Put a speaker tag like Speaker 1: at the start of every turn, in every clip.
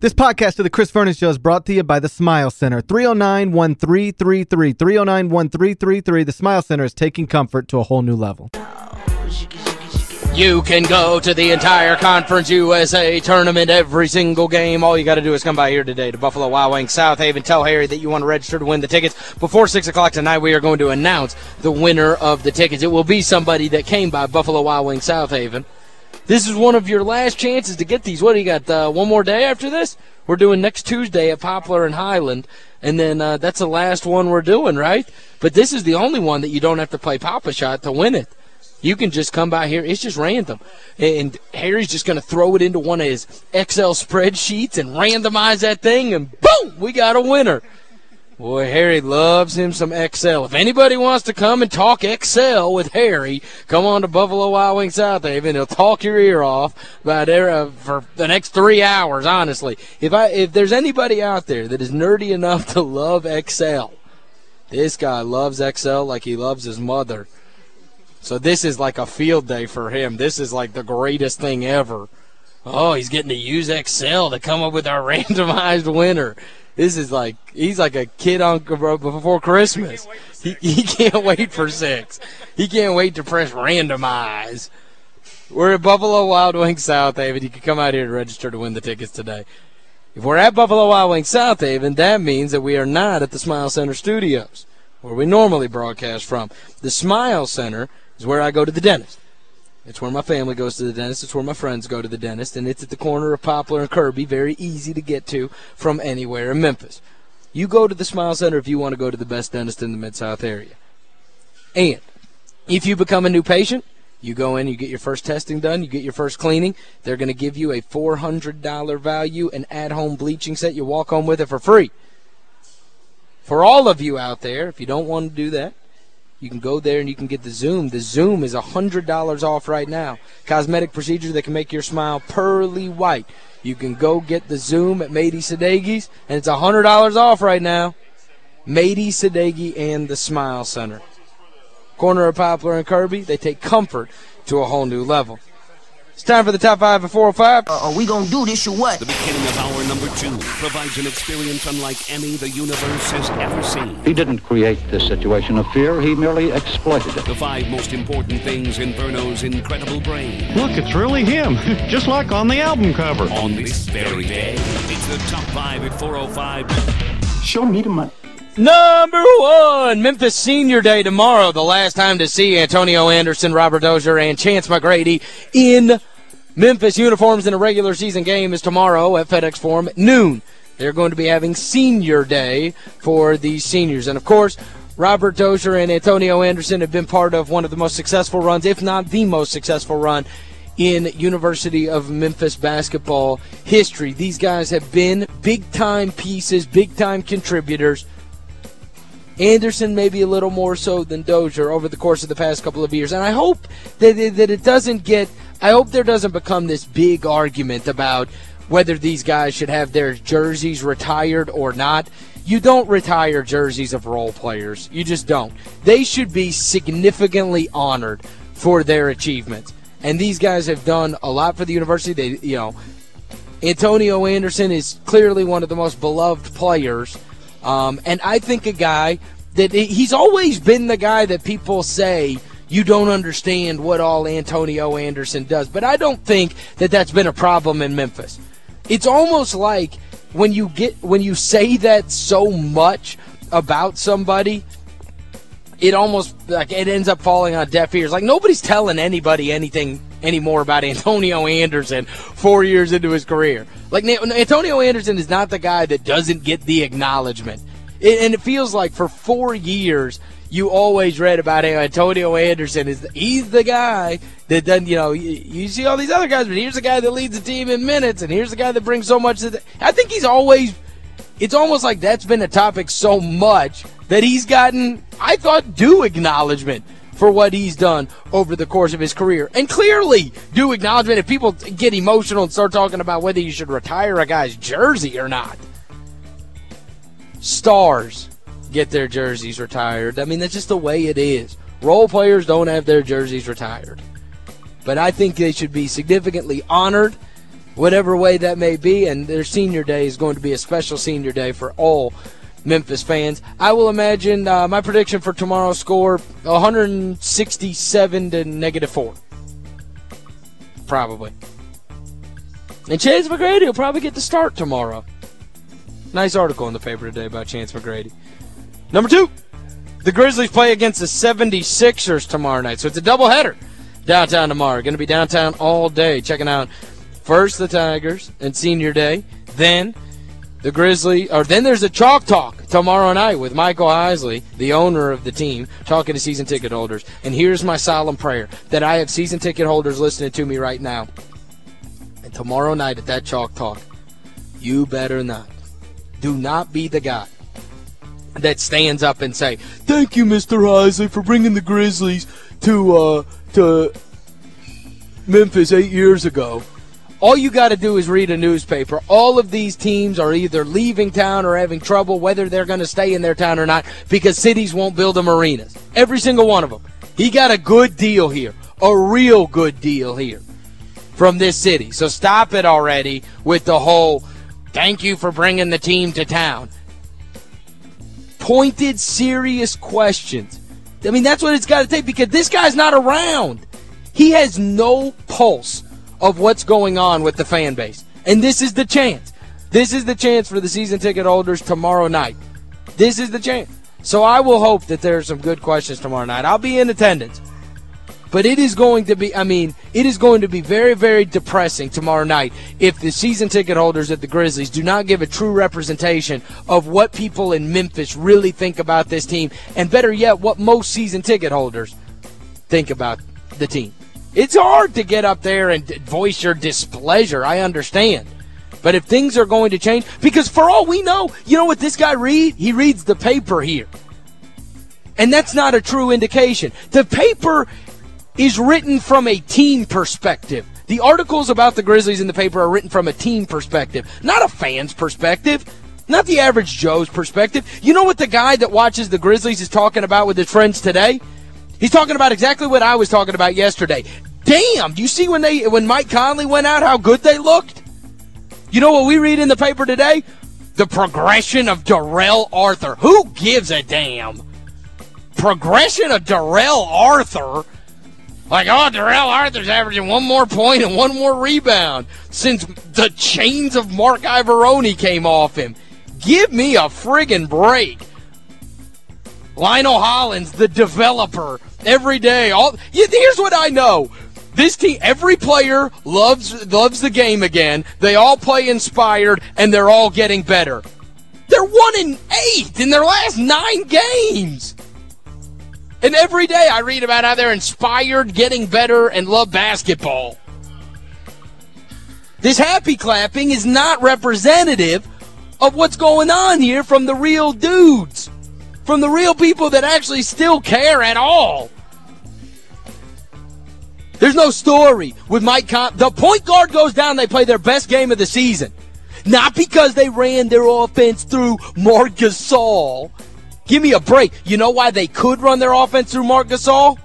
Speaker 1: This podcast of the Chris Vernon Show is brought to you by the Smile Center. 309-1333. 309-1333. The Smile Center is taking comfort to a whole new level.
Speaker 2: You can go to the entire Conference USA tournament every single game. All you got to do is come by here today to Buffalo Wild Wings Southaven. Tell Harry that you want to register to win the tickets. Before 6 o'clock tonight, we are going to announce the winner of the tickets. It will be somebody that came by Buffalo Wild Wings Southaven. This is one of your last chances to get these. What do you got, uh, one more day after this? We're doing next Tuesday at Poplar and Highland, and then uh, that's the last one we're doing, right? But this is the only one that you don't have to play Pop-A-Shot to win it. You can just come by here. It's just random. And Harry's just going to throw it into one of his Excel spreadsheets and randomize that thing, and boom, we got a winner. Boy, Harry loves him some Excel. If anybody wants to come and talk Excel with Harry, come on to Buffalo Wild Wings Southaven. He'll talk your ear off about there uh, for the next three hours, honestly. If I if there's anybody out there that is nerdy enough to love Excel, this guy loves Excel like he loves his mother. So this is like a field day for him. This is like the greatest thing ever. Oh, he's getting to use Excel to come up with our randomized winner. This is like he's like a kid on before Christmas. He he can't wait for six. He can't wait to press randomize. We're at Buffalo Wild Wings Southaven. You can come out here to register to win the tickets today. If we're at Buffalo Wild Wings Southaven, that means that we are not at the Smile Center Studios, where we normally broadcast from. The Smile Center is where I go to the dentist. It's where my family goes to the dentist. It's where my friends go to the dentist. And it's at the corner of Poplar and Kirby. Very easy to get to from anywhere in Memphis. You go to the Smile Center if you want to go to the best dentist in the Mid-South area. And if you become a new patient, you go in, you get your first testing done, you get your first cleaning. They're going to give you a $400 value, an at-home bleaching set. You walk home with it for free. For all of you out there, if you don't want to do that, you can go there and you can get the Zoom. The Zoom is $100 off right now. Cosmetic procedure that can make your smile pearly white. You can go get the Zoom at Mady Sadeghi's, and it's $100 off right now. Mady Sadeghi and the Smile Center. Corner of Poplar and Kirby, they take comfort to a whole new level. It's time for the top five of 405.
Speaker 3: Uh, are we going to do this or what?
Speaker 4: The beginning of hour number two provides an experience unlike any the universe has ever seen.
Speaker 5: He didn't create this situation of fear. He merely exploited it.
Speaker 4: The five most important things in Verno's incredible brain.
Speaker 6: Look, it's really him, just like on the album cover.
Speaker 4: On this very day, it's the top five at 405.
Speaker 3: Show me the money.
Speaker 2: Number one, Memphis Senior Day tomorrow. The last time to see Antonio Anderson, Robert Dozier, and Chance McGrady in Memphis uniforms in a regular season game is tomorrow at FedEx Forum at noon. They're going to be having Senior Day for the seniors. And, of course, Robert Dozier and Antonio Anderson have been part of one of the most successful runs, if not the most successful run, in University of Memphis basketball history. These guys have been big-time pieces, big-time contributors. Anderson maybe a little more so than Dozier over the course of the past couple of years. And I hope that it, that it doesn't get – I hope there doesn't become this big argument about whether these guys should have their jerseys retired or not. You don't retire jerseys of role players. You just don't. They should be significantly honored for their achievements. And these guys have done a lot for the university. They, you know, Antonio Anderson is clearly one of the most beloved players – um, and I think a guy that he's always been the guy that people say you don't understand what all Antonio Anderson does. But I don't think that that's been a problem in Memphis. It's almost like when you get when you say that so much about somebody it almost like it ends up falling on deaf ears. Like nobody's telling anybody anything anymore about Antonio Anderson four years into his career. Like Antonio Anderson is not the guy that doesn't get the acknowledgement. It, and it feels like for four years you always read about. Antonio Anderson is he's the guy that doesn't, you know, you, you, see all these other guys, but here's the guy that leads the team in minutes, and here's the guy that brings so much to the, I think he's always, it's almost like that's been a topic so much that he's gotten, I thought, due acknowledgement for what he's done over the course of his career. And clearly, due acknowledgement if people get emotional and start talking about whether you should retire a guy's jersey or not. Stars get their jerseys retired. I mean, that's just the way it is. Role players don't have their jerseys retired. But I think they should be significantly honored whatever way that may be, and their senior day is going to be a special senior day for all Memphis fans. I will imagine uh, my prediction for tomorrow's score, 167 to negative 4. Probably. And Chance McGrady will probably get the start tomorrow. Nice article in the paper today about Chance McGrady. Number two, the Grizzlies play against the 76ers tomorrow night. So it's a doubleheader downtown tomorrow. Going to be downtown all day checking out first the Tigers and senior day, then the Grizzly, or then there's a chalk talk tomorrow night with Michael Heisley, the owner of the team, talking to season ticket holders. And here's my solemn prayer that I have season ticket holders listening to me right now. And tomorrow night at that chalk talk, you better not. Do not be the guy that stands up and say, "Thank you, Mr. Heisley, for bringing the Grizzlies to uh, to Memphis 8 years ago." All you got to do is read a newspaper. All of these teams are either leaving town or having trouble whether they're going to stay in their town or not because cities won't build them arenas. Every single one of them. He got a good deal here, a real good deal here from this city. So stop it already with the whole thank you for bringing the team to town. Pointed, serious questions. I mean, that's what it's got to take because this guy's not around. He has no pulse of what's going on with the fan base. And this is the chance. This is the chance for the season ticket holders tomorrow night. This is the chance. So I will hope that there are some good questions tomorrow night. I'll be in attendance. But it is going to be, I mean, it is going to be very, very depressing tomorrow night if the season ticket holders at the Grizzlies do not give a true representation of what people in Memphis really think about this team, and better yet, what most season ticket holders think about the team. It's hard to get up there and voice your displeasure. I understand. But if things are going to change, because for all we know, you know what this guy read? He reads the paper here. And that's not a true indication. The paper is written from a team perspective. The articles about the Grizzlies in the paper are written from a team perspective, not a fan's perspective, not the average Joe's perspective. You know what the guy that watches the Grizzlies is talking about with his friends today? He's talking about exactly what I was talking about yesterday. Damn, do you see when they when Mike Conley went out how good they looked? You know what we read in the paper today? The progression of Darrell Arthur. Who gives a damn? Progression of Darrell Arthur? Like, oh, Darrell Arthur's averaging one more point and one more rebound since the chains of Marc Iavaroni came off him. Give me a friggin' break. Lionel Hollins, the developer, every day. All Here's what I know. This team, every player loves loves the game again. They all play inspired, and they're all getting better. They're one in eight in their last nine games. And every day I read about how they're inspired, getting better, and love basketball. This happy clapping is not representative of what's going on here from the real dudes. From the real people that actually still care at all. There's no story with Mike Con The point guard goes down, they play their best game of the season. Not because they ran their offense through Marc Gasol. Give me a break. You know why they could run their offense through Marc Gasol?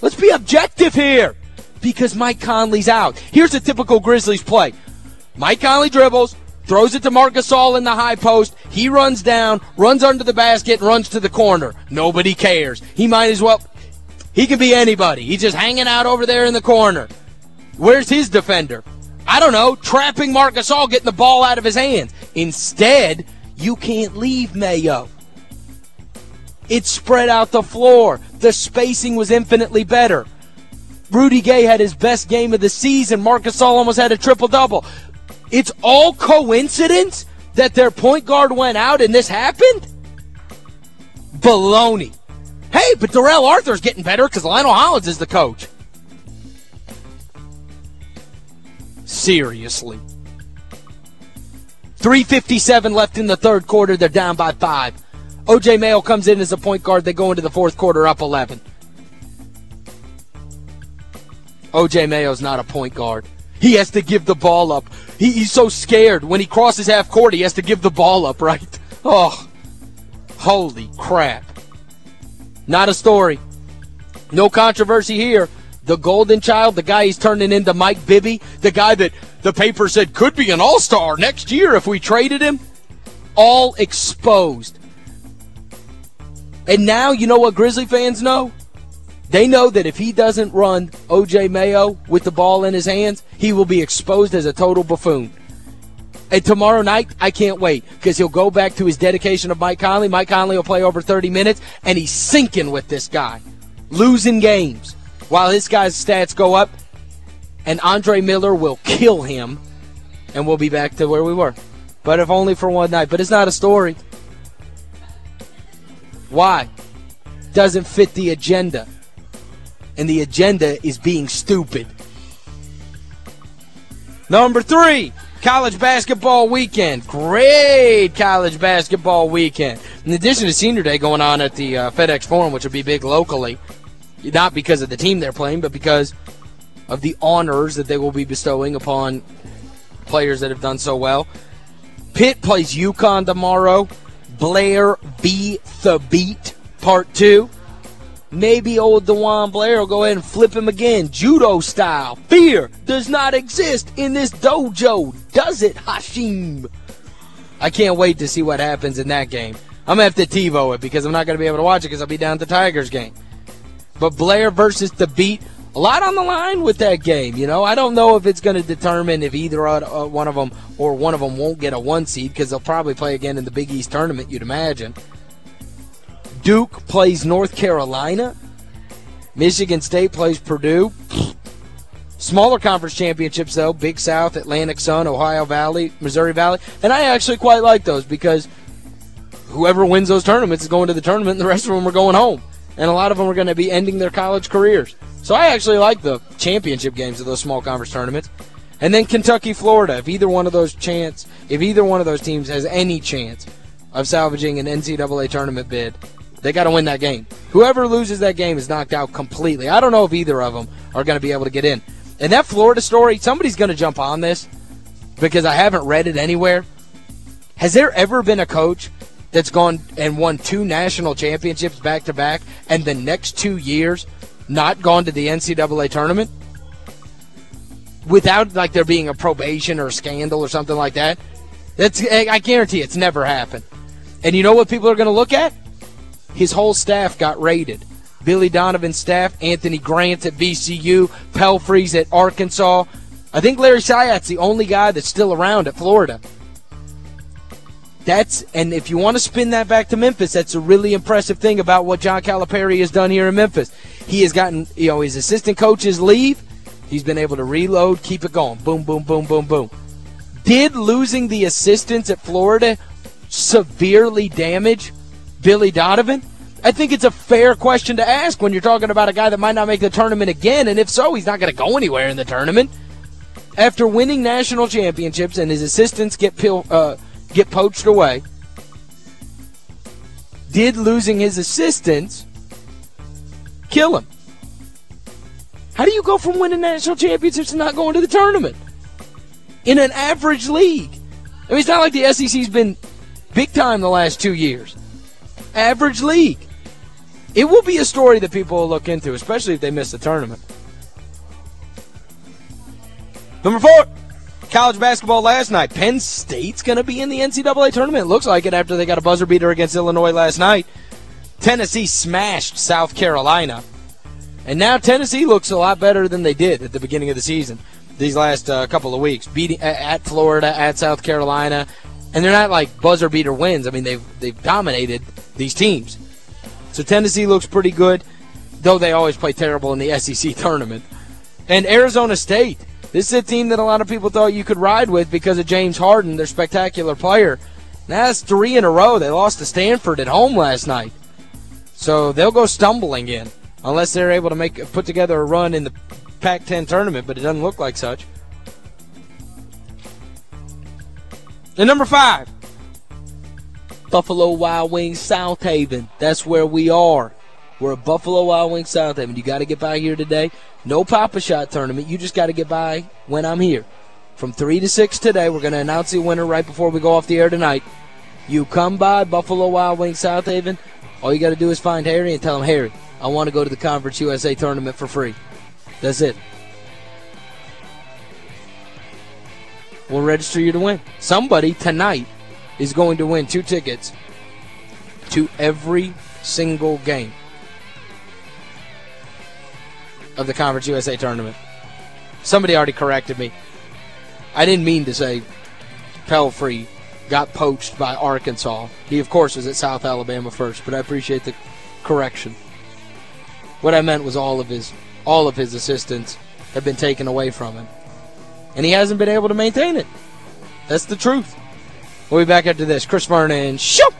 Speaker 2: Let's be objective here. Because Mike Conley's out. Here's a typical Grizzlies play. Mike Conley dribbles, throws it to Marc Gasol in the high post. He runs down, runs under the basket, runs to the corner. Nobody cares. He might as well he could be anybody. He's just hanging out over there in the corner. Where's his defender? I don't know, trapping Marc Gasol, getting the ball out of his hands. Instead, you can't leave Mayo. It spread out the floor. The spacing was infinitely better. Rudy Gay had his best game of the season. Marc Gasol almost had a triple-double. It's all coincidence that their point guard went out and this happened? Baloney. Hey, but Darrell Arthur's getting better because Lionel Hollins is the coach. Seriously. 3.57 left in the third quarter. They're down by five. O.J. Mayo comes in as a point guard. They go into the fourth quarter up 11. O.J. Mayo's not a point guard. He has to give the ball up. He, he's so scared. When he crosses half court, he has to give the ball up, right? Oh, holy crap. Not a story. No controversy here. The golden child, the guy he's turning into Mike Bibby, the guy that the paper said could be an all-star next year if we traded him. All exposed. And now you know what Grizzly fans know? They know that if he doesn't run O.J. Mayo with the ball in his hands, he will be exposed as a total buffoon. And tomorrow night, I can't wait because he'll go back to his dedication of Mike Conley. Mike Conley will play over 30 minutes, and he's sinking with this guy, losing games while his guy's stats go up, and Andre Miller will kill him, and we'll be back to where we were. But if only for one night. But it's not a story. Why? Doesn't fit the agenda. And the agenda is being stupid. Number three, college basketball weekend. Great college basketball weekend. In addition to Senior Day going on at the uh, FedEx Forum, which will be big locally, not because of the team they're playing, but because of the honors that they will be bestowing upon players that have done so well. Pitt plays UConn tomorrow. Blair beat the beat, part two. Maybe old DeJuan Blair will go ahead and flip him again, judo style. Fear does not exist in this dojo, does it, Hasheem? I can't wait to see what happens in that game. I'm going to have to TiVo it because I'm not going to be able to watch it because I'll be down at the Tigers game. But Blair versus Thabeet, a lot on the line with that game. You know, I don't know if it's going to determine if either uh, one of them or one of them won't get a one seed because they'll probably play again in the Big East tournament, you'd imagine. Duke plays North Carolina. Michigan State plays Purdue. Smaller conference championships, though, Big South, Atlantic Sun, Ohio Valley, Missouri Valley. And I actually quite like those because whoever wins those tournaments is going to the tournament and the rest of them are going home. And a lot of them are going to be ending their college careers. So I actually like the championship games of those small conference tournaments. And then Kentucky, Florida, if either one of those chance, if either one of those teams has any chance of salvaging an NCAA tournament bid, they got to win that game. Whoever loses that game is knocked out completely. I don't know if either of them are going to be able to get in. And that Florida story, somebody's going to jump on this because I haven't read it anywhere. Has there ever been a coach that's gone and won two national championships back-to-back and the next two years not gone to the NCAA tournament? Without, like, there being a probation or a scandal or something like that? That's I guarantee it's never happened. And you know what people are going to look at? His whole staff got raided. Billy Donovan's staff, Anthony Grant at VCU, Pelphrey's at Arkansas. I think Larry Shyatt's the only guy that's still around at Florida. That's and if you want to spin that back to Memphis, that's a really impressive thing about what John Calipari has done here in Memphis. He has gotten, you know, his assistant coaches leave. He's been able to reload, keep it going. Boom, boom, boom, boom, boom. Did losing the assistants at Florida severely damage Billy Donovan? I think it's a fair question to ask when you're talking about a guy that might not make the tournament again, and if so, he's not going to go anywhere in the tournament. After winning national championships and his assistants get uh, get poached away, did losing his assistants kill him? How do you go from winning national championships to not going to the tournament? In an average league. I mean, it's not like the SEC's been big time the last two years average league. It will be a story that people will look into, especially if they miss the tournament. Number four, college basketball last night. Penn State's going to be in the NCAA tournament. Looks like it after they got a buzzer beater against Illinois last night. Tennessee smashed South Carolina. And now Tennessee looks a lot better than they did at the beginning of the season these last uh, couple of weeks. Beating at Florida, at South Carolina, and they're not like buzzer beater wins. I mean, they've they've dominated these teams. So Tennessee looks pretty good, though they always play terrible in the SEC tournament. And Arizona State, this is a team that a lot of people thought you could ride with because of James Harden, their spectacular player. Now that's three in a row. They lost to Stanford at home last night. So they'll go stumbling in unless they're able to make put together a run in the Pac-10 tournament, but it doesn't look like such. And number five, Buffalo Wild Wings Southaven. That's where we are. We're at Buffalo Wild Wings Southaven. You got to get by here today. No Pop-A-Shot tournament. You just got to get by when I'm here. From 3 to 6 today, we're going to announce the winner right before we go off the air tonight. You come by Buffalo Wild Wings Southaven. All you got to do is find Harry and tell him, Harry, I want to go to the Conference USA tournament for free. That's it. Will register you to win. Somebody tonight is going to win two tickets to every single game of the Conference USA tournament. Somebody already corrected me. I didn't mean to say Pelphrey got poached by Arkansas. He, of course, was at South Alabama first, but I appreciate the correction. What I meant was all of his all of his assistants have been taken away from him. And he hasn't been able to maintain it. That's the truth. We'll be back after this. Chris Vernon, shoot!